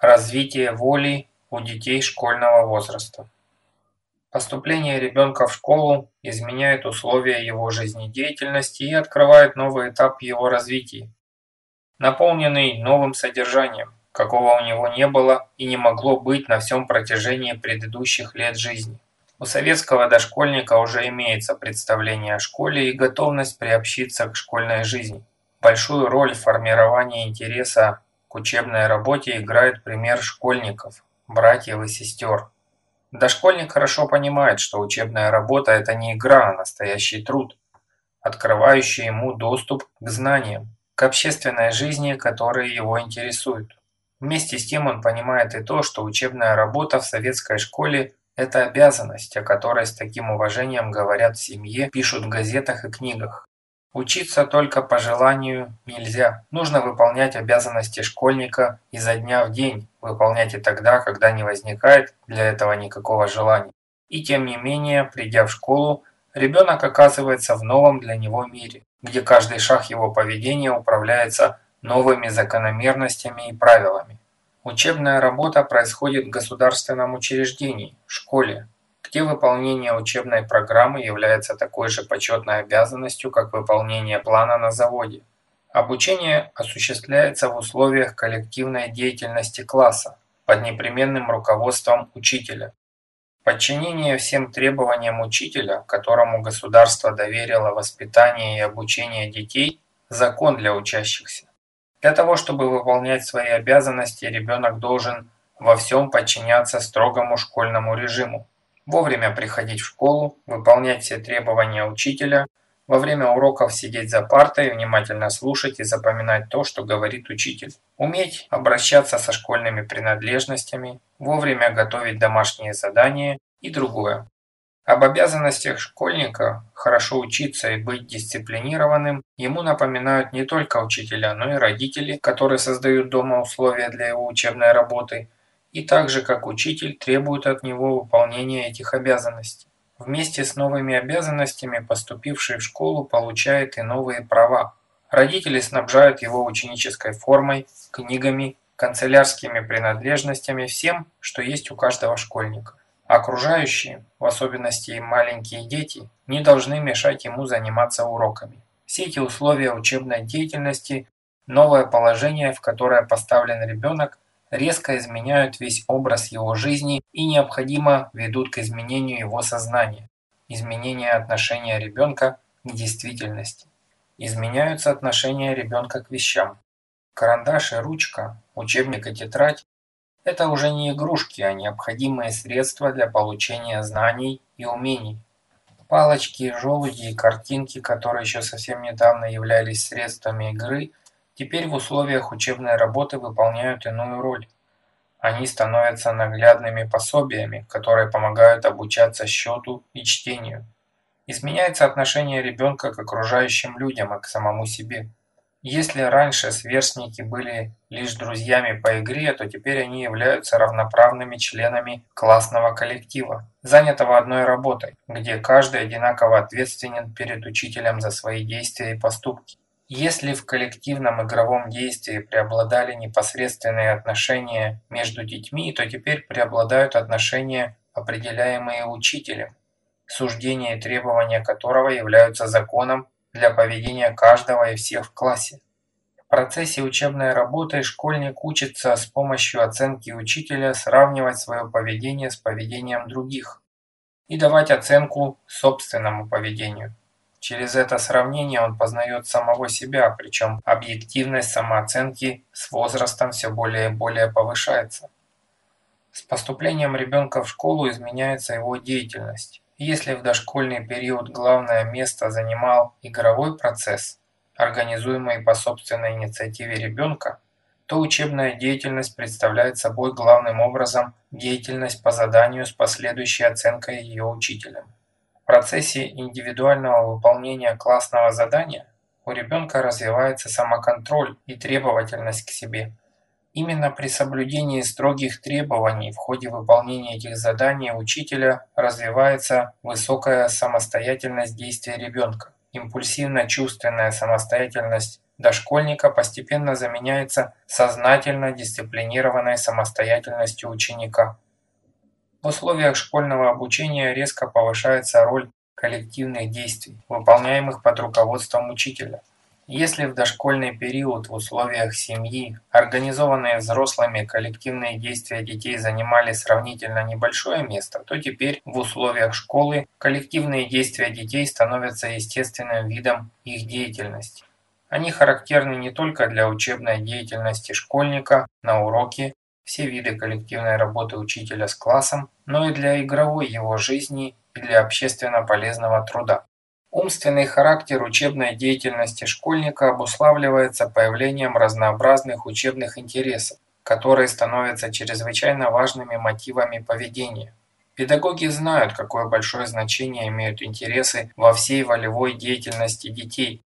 Развитие воли у детей школьного возраста. Поступление ребенка в школу изменяет условия его жизнедеятельности и открывает новый этап его развития, наполненный новым содержанием, какого у него не было и не могло быть на всем протяжении предыдущих лет жизни. У советского дошкольника уже имеется представление о школе и готовность приобщиться к школьной жизни. Большую роль в формировании интереса к учебной работе играет пример школьников, братьев и сестер. Дошкольник хорошо понимает, что учебная работа – это не игра, а настоящий труд, открывающий ему доступ к знаниям, к общественной жизни, которые его интересуют. Вместе с тем он понимает и то, что учебная работа в советской школе – это обязанность, о которой с таким уважением говорят в семье, пишут в газетах и книгах. Учиться только по желанию нельзя. Нужно выполнять обязанности школьника изо дня в день, выполнять и тогда, когда не возникает для этого никакого желания. И тем не менее, придя в школу, ребенок оказывается в новом для него мире, где каждый шаг его поведения управляется новыми закономерностями и правилами. Учебная работа происходит в государственном учреждении, школе, где выполнение учебной программы является такой же почетной обязанностью, как выполнение плана на заводе. Обучение осуществляется в условиях коллективной деятельности класса под непременным руководством учителя. Подчинение всем требованиям учителя, которому государство доверило воспитание и обучение детей – закон для учащихся. Для того, чтобы выполнять свои обязанности, ребенок должен во всем подчиняться строгому школьному режиму. Вовремя приходить в школу, выполнять все требования учителя, во время уроков сидеть за партой, внимательно слушать и запоминать то, что говорит учитель. Уметь обращаться со школьными принадлежностями, вовремя готовить домашние задания и другое. Об обязанностях школьника хорошо учиться и быть дисциплинированным ему напоминают не только учителя, но и родители, которые создают дома условия для его учебной работы, и также как учитель требуют от него выполнения этих обязанностей. Вместе с новыми обязанностями поступивший в школу получает и новые права. Родители снабжают его ученической формой, книгами, канцелярскими принадлежностями, всем, что есть у каждого школьника. Окружающие, в особенности маленькие дети, не должны мешать ему заниматься уроками. Все эти условия учебной деятельности, новое положение, в которое поставлен ребенок, резко изменяют весь образ его жизни и необходимо ведут к изменению его сознания, изменению отношения ребенка к действительности. Изменяются отношения ребенка к вещам. Карандаш и ручка, учебник и тетрадь это уже не игрушки, а необходимые средства для получения знаний и умений. Палочки, желуди и картинки, которые еще совсем недавно являлись средствами игры, теперь в условиях учебной работы выполняют иную роль. Они становятся наглядными пособиями, которые помогают обучаться счету и чтению. Изменяется отношение ребенка к окружающим людям и к самому себе. Если раньше сверстники были лишь друзьями по игре, то теперь они являются равноправными членами классного коллектива, занятого одной работой, где каждый одинаково ответственен перед учителем за свои действия и поступки. Если в коллективном игровом действии преобладали непосредственные отношения между детьми, то теперь преобладают отношения, определяемые учителем, суждения и требования которого являются законом для поведения каждого и всех в классе. В процессе учебной работы школьник учится с помощью оценки учителя сравнивать свое поведение с поведением других и давать оценку собственному поведению. Через это сравнение он познает самого себя, причем объективность самооценки с возрастом все более и более повышается. С поступлением ребенка в школу изменяется его деятельность. Если в дошкольный период главное место занимал игровой процесс, организуемый по собственной инициативе ребенка, то учебная деятельность представляет собой главным образом деятельность по заданию с последующей оценкой ее учителем. Процессе индивидуального выполнения классного задания у ребенка развивается самоконтроль и требовательность к себе – Именно при соблюдении строгих требований в ходе выполнения этих заданий учителя развивается высокая самостоятельность действия ребенка. Импульсивно-чувственная самостоятельность дошкольника постепенно заменяется сознательно дисциплинированной самостоятельностью ученика. Условиях школьного обучения резко повышается роль коллективных действий, выполняемых под руководством учителя. Если в дошкольный период в условиях семьи организованные взрослыми коллективные действия детей занимали сравнительно небольшое место, то теперь в условиях школы коллективные действия детей становятся естественным видом их деятельности. Они характерны не только для учебной деятельности школьника на уроке, все виды коллективной работы учителя с классом, но и для игровой его жизни и для общественно полезного труда. Умственный характер учебной деятельности школьника обуславливается появлением разнообразных учебных интересов, которые становятся чрезвычайно важными мотивами поведения. Педагоги знают, какое большое значение имеют интересы во всей волевой деятельности детей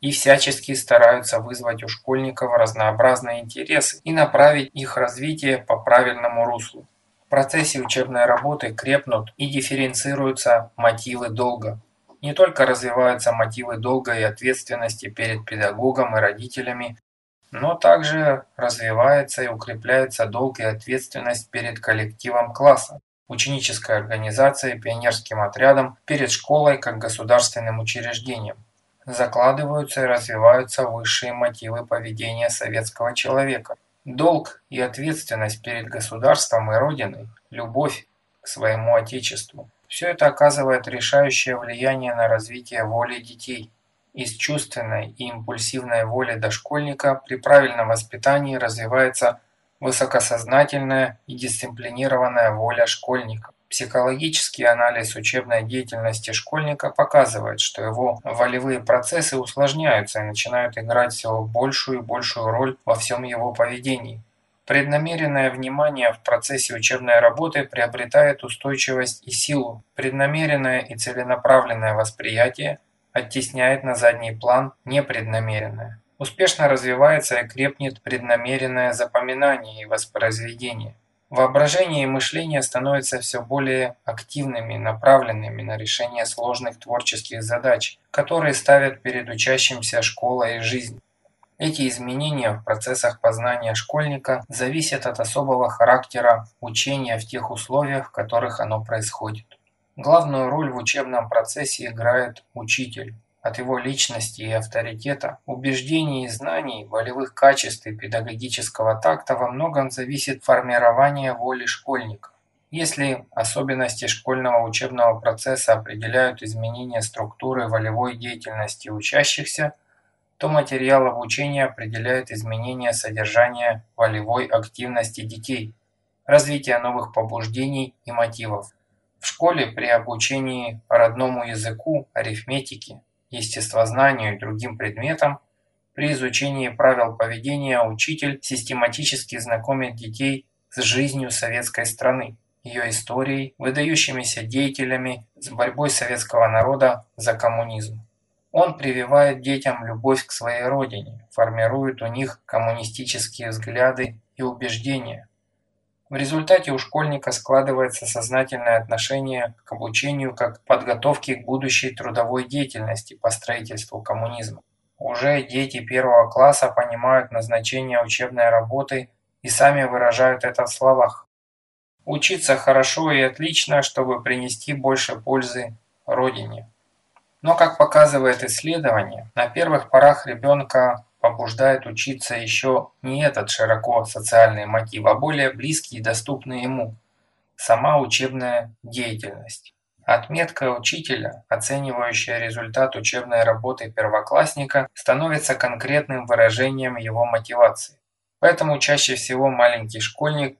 и всячески стараются вызвать у школьников разнообразные интересы и направить их развитие по правильному руслу. В процессе учебной работы крепнут и дифференцируются мотивы долга. Не только развиваются мотивы долга и ответственности перед педагогом и родителями, но также развивается и укрепляется долг и ответственность перед коллективом класса, ученической организацией, пионерским отрядом, перед школой как государственным учреждением. Закладываются и развиваются высшие мотивы поведения советского человека. Долг и ответственность перед государством и Родиной, любовь к своему Отечеству. Все это оказывает решающее влияние на развитие воли детей. Из чувственной и импульсивной воли дошкольника при правильном воспитании развивается высокосознательная и дисциплинированная воля школьника. Психологический анализ учебной деятельности школьника показывает, что его волевые процессы усложняются и начинают играть все большую и большую роль во всем его поведении. Преднамеренное внимание в процессе учебной работы приобретает устойчивость и силу. Преднамеренное и целенаправленное восприятие оттесняет на задний план непреднамеренное. Успешно развивается и крепнет преднамеренное запоминание и воспроизведение. Воображение и мышление становятся все более активными, направленными на решение сложных творческих задач, которые ставят перед учащимся школа и жизнь. Эти изменения в процессах познания школьника зависят от особого характера учения в тех условиях, в которых оно происходит. Главную роль в учебном процессе играет учитель. От его личности и авторитета, убеждений и знаний, волевых качеств и педагогического такта во многом зависит формирование воли школьника. Если особенности школьного учебного процесса определяют изменение структуры волевой деятельности учащихся – то материал обучения определяет изменение содержания волевой активности детей, развитие новых побуждений и мотивов. В школе при обучении родному языку, арифметике, естествознанию и другим предметам при изучении правил поведения учитель систематически знакомит детей с жизнью советской страны, ее историей, выдающимися деятелями, с борьбой советского народа за коммунизм. Он прививает детям любовь к своей родине, формирует у них коммунистические взгляды и убеждения. В результате у школьника складывается сознательное отношение к обучению как к подготовке к будущей трудовой деятельности по строительству коммунизма. Уже дети первого класса понимают назначение учебной работы и сами выражают это в словах. Учиться хорошо и отлично, чтобы принести больше пользы Родине. Но, как показывает исследование, на первых порах ребенка побуждает учиться еще не этот широко социальный мотив, а более близкий и доступный ему – сама учебная деятельность. Отметка учителя, оценивающая результат учебной работы первоклассника, становится конкретным выражением его мотивации. Поэтому чаще всего маленький школьник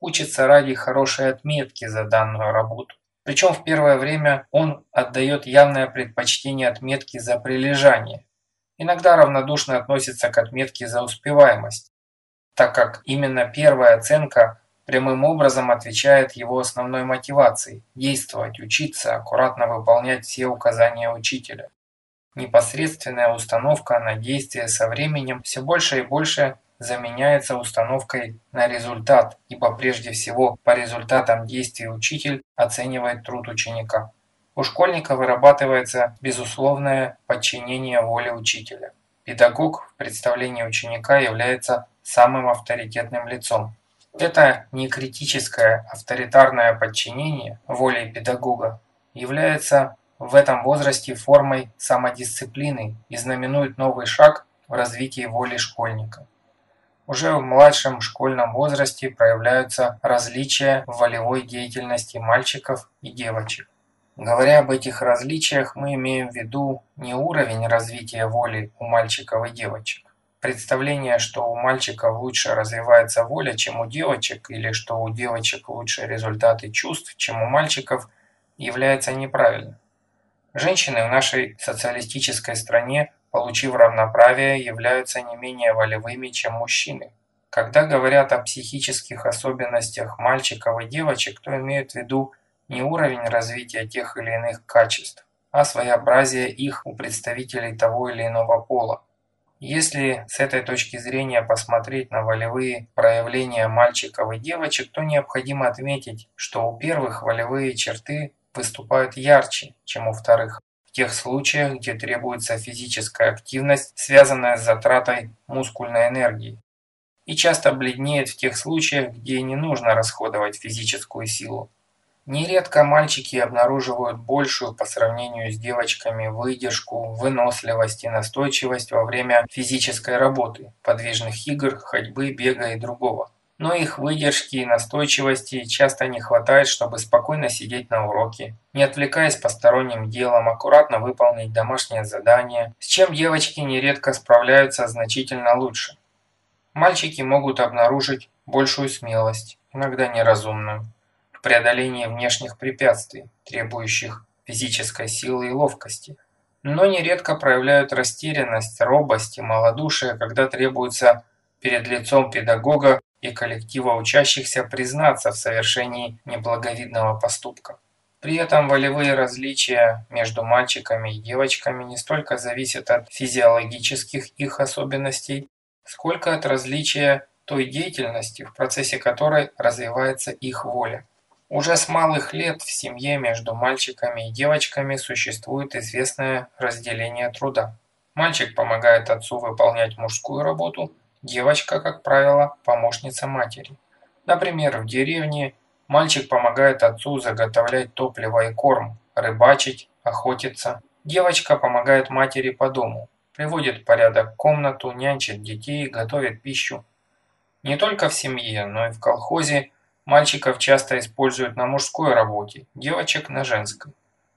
учится ради хорошей отметки за данную работу. Причем в первое время он отдает явное предпочтение отметке за прилежание. Иногда равнодушно относится к отметке за успеваемость, так как именно первая оценка прямым образом отвечает его основной мотивации – действовать, учиться, аккуратно выполнять все указания учителя. Непосредственная установка на действие со временем все больше и больше заменяется установкой на результат, ибо прежде всего по результатам действий учитель оценивает труд ученика. У школьника вырабатывается безусловное подчинение воле учителя. Педагог в представлении ученика является самым авторитетным лицом. Это некритическое авторитарное подчинение воле педагога является в этом возрасте формой самодисциплины и знаменует новый шаг в развитии воли школьника. Уже в младшем школьном возрасте проявляются различия в волевой деятельности мальчиков и девочек. Говоря об этих различиях, мы имеем в виду не уровень развития воли у мальчиков и девочек. Представление, что у мальчиков лучше развивается воля, чем у девочек, или что у девочек лучше результаты чувств, чем у мальчиков, является неправильным. Женщины в нашей социалистической стране получив равноправие, являются не менее волевыми, чем мужчины. Когда говорят о психических особенностях мальчиков и девочек, то имеют в виду не уровень развития тех или иных качеств, а своеобразие их у представителей того или иного пола. Если с этой точки зрения посмотреть на волевые проявления мальчиков и девочек, то необходимо отметить, что у первых волевые черты выступают ярче, чем у вторых в тех случаях, где требуется физическая активность, связанная с затратой мускульной энергии, и часто бледнеет в тех случаях, где не нужно расходовать физическую силу. Нередко мальчики обнаруживают большую по сравнению с девочками выдержку, выносливость и настойчивость во время физической работы, подвижных игр, ходьбы, бега и другого но их выдержки и настойчивости часто не хватает, чтобы спокойно сидеть на уроке, не отвлекаясь посторонним делом, аккуратно выполнить домашнее задание, с чем девочки нередко справляются значительно лучше. Мальчики могут обнаружить большую смелость, иногда неразумную, в преодолении внешних препятствий, требующих физической силы и ловкости, но нередко проявляют растерянность, робость и малодушие, когда требуется перед лицом педагога и коллектива учащихся признаться в совершении неблаговидного поступка. При этом волевые различия между мальчиками и девочками не столько зависят от физиологических их особенностей, сколько от различия той деятельности, в процессе которой развивается их воля. Уже с малых лет в семье между мальчиками и девочками существует известное разделение труда. Мальчик помогает отцу выполнять мужскую работу, Девочка, как правило, помощница матери. Например, в деревне мальчик помогает отцу заготовлять топливо и корм, рыбачить, охотиться. Девочка помогает матери по дому, приводит в порядок комнату, нянчит детей, готовит пищу. Не только в семье, но и в колхозе мальчиков часто используют на мужской работе, девочек на женской.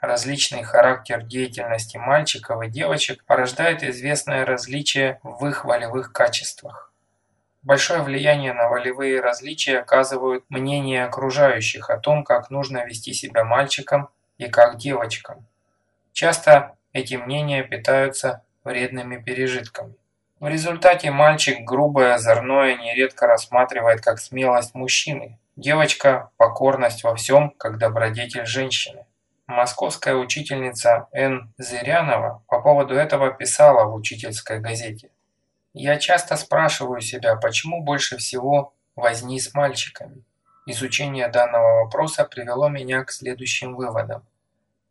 Различный характер деятельности мальчиков и девочек порождает известное различие в их волевых качествах. Большое влияние на волевые различия оказывают мнения окружающих о том, как нужно вести себя мальчикам и как девочкам. Часто эти мнения питаются вредными пережитками. В результате мальчик грубое, озорное нередко рассматривает как смелость мужчины, девочка – покорность во всем, как добродетель женщины. Московская учительница Н. Зырянова по поводу этого писала в учительской газете. «Я часто спрашиваю себя, почему больше всего возни с мальчиками. Изучение данного вопроса привело меня к следующим выводам.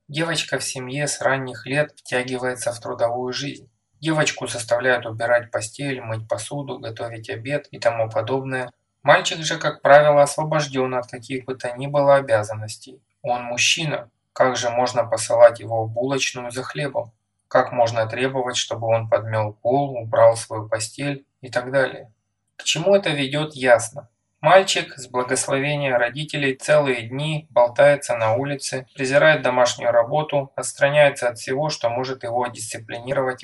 Девочка в семье с ранних лет втягивается в трудовую жизнь. Девочку заставляют убирать постель, мыть посуду, готовить обед и тому подобное. Мальчик же, как правило, освобожден от каких бы то ни было обязанностей. Он мужчина, как же можно посылать его в булочную за хлебом? Как можно требовать, чтобы он подмел пол, убрал свою постель и так далее? К чему это ведет, ясно. Мальчик с благословения родителей целые дни болтается на улице, презирает домашнюю работу, отстраняется от всего, что может его дисциплинировать